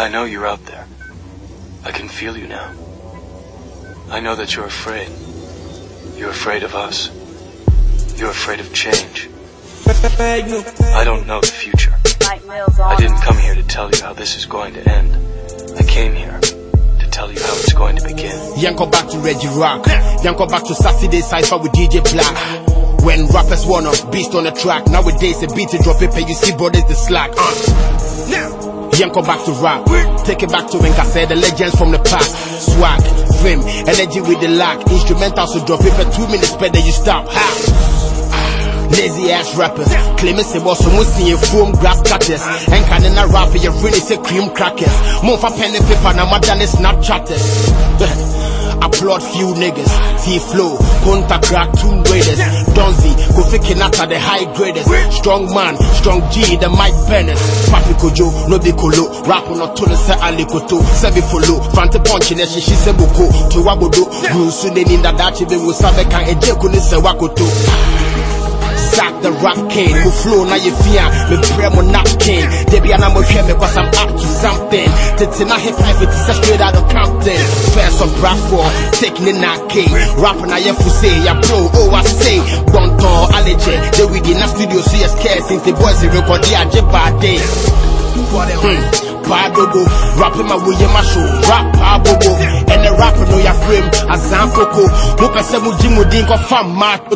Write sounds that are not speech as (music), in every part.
I know you're out there. I can feel you now. I know that you're afraid. You're afraid of us. You're afraid of change. I don't know the future. I didn't come here to tell you how this is going to end. I came here to tell you how it's going to begin. Yanko back to Reggie Rock. Yanko back to Saturday Cypher with DJ Black. When rappers wanna beast on the track, nowadays a beat to drop it, pay you see brothers the slack. Uh. Now, Yanko back to rap. Take it back to when I said the legends from the past. Swag, fame, energy with the lack. Instrumental so drop it for two minutes, better you stop. Ha! Lazy ass rappers, claiming say boss some see foam grass cutters. And can in a rap, you really say cream crackers. Move for pen and paper, now my done is Snapchatters. (laughs) Applaud few niggas. See flow, Punta crack two raiders. Donzi, go Kofi Kinaata the high graders. Strong man, strong G, the Mike Bennett. Papi Kojo, no be kolo. Rap on a tone se alikoto. Sebi follow. In she she se boko. To wabodo. Gusu ne ninda dachi be wusabe kan eje kuni se wakoto. Zach the rap king, mo flow na ye fia, me pray mo napkin. Debbie and I'm here me cause I'm up to something. Tete na hip life it's a straight out of Compton. First of rap for taking the knock king. Rap na ye say, ya pro, oh I say. Bonton, allergy, they we in a studio so yes care since the boys record the ajibade. Hmm. Padogo, rapping my way in my show, rap pabogo, and the rapper know your frame, as Zamfoko, no pesemu jimu dinko fam mat,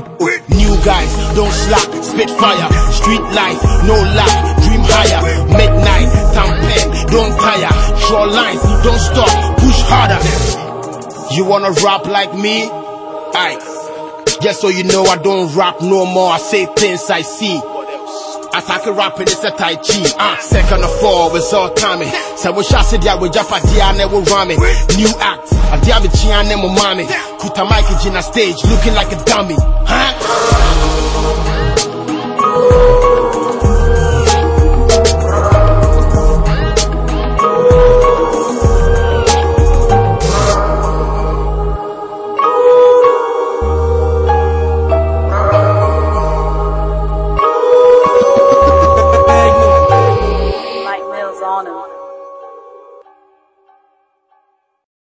new guys, don't slack, spit fire, street life, no lie, dream higher, midnight, tampen, don't tire, short lines, don't stop, push harder. You wanna rap like me? Aye. Just so you know I don't rap no more, I say things I see. As I can rap it, it's a Tai Chi. Uh, second of all, it's all timing. So we shall sit there with Jaffa Diane will rhyme New act, a Diaby Chiane Momami. Kuta Mike Gina stage, looking like a dummy. Huh?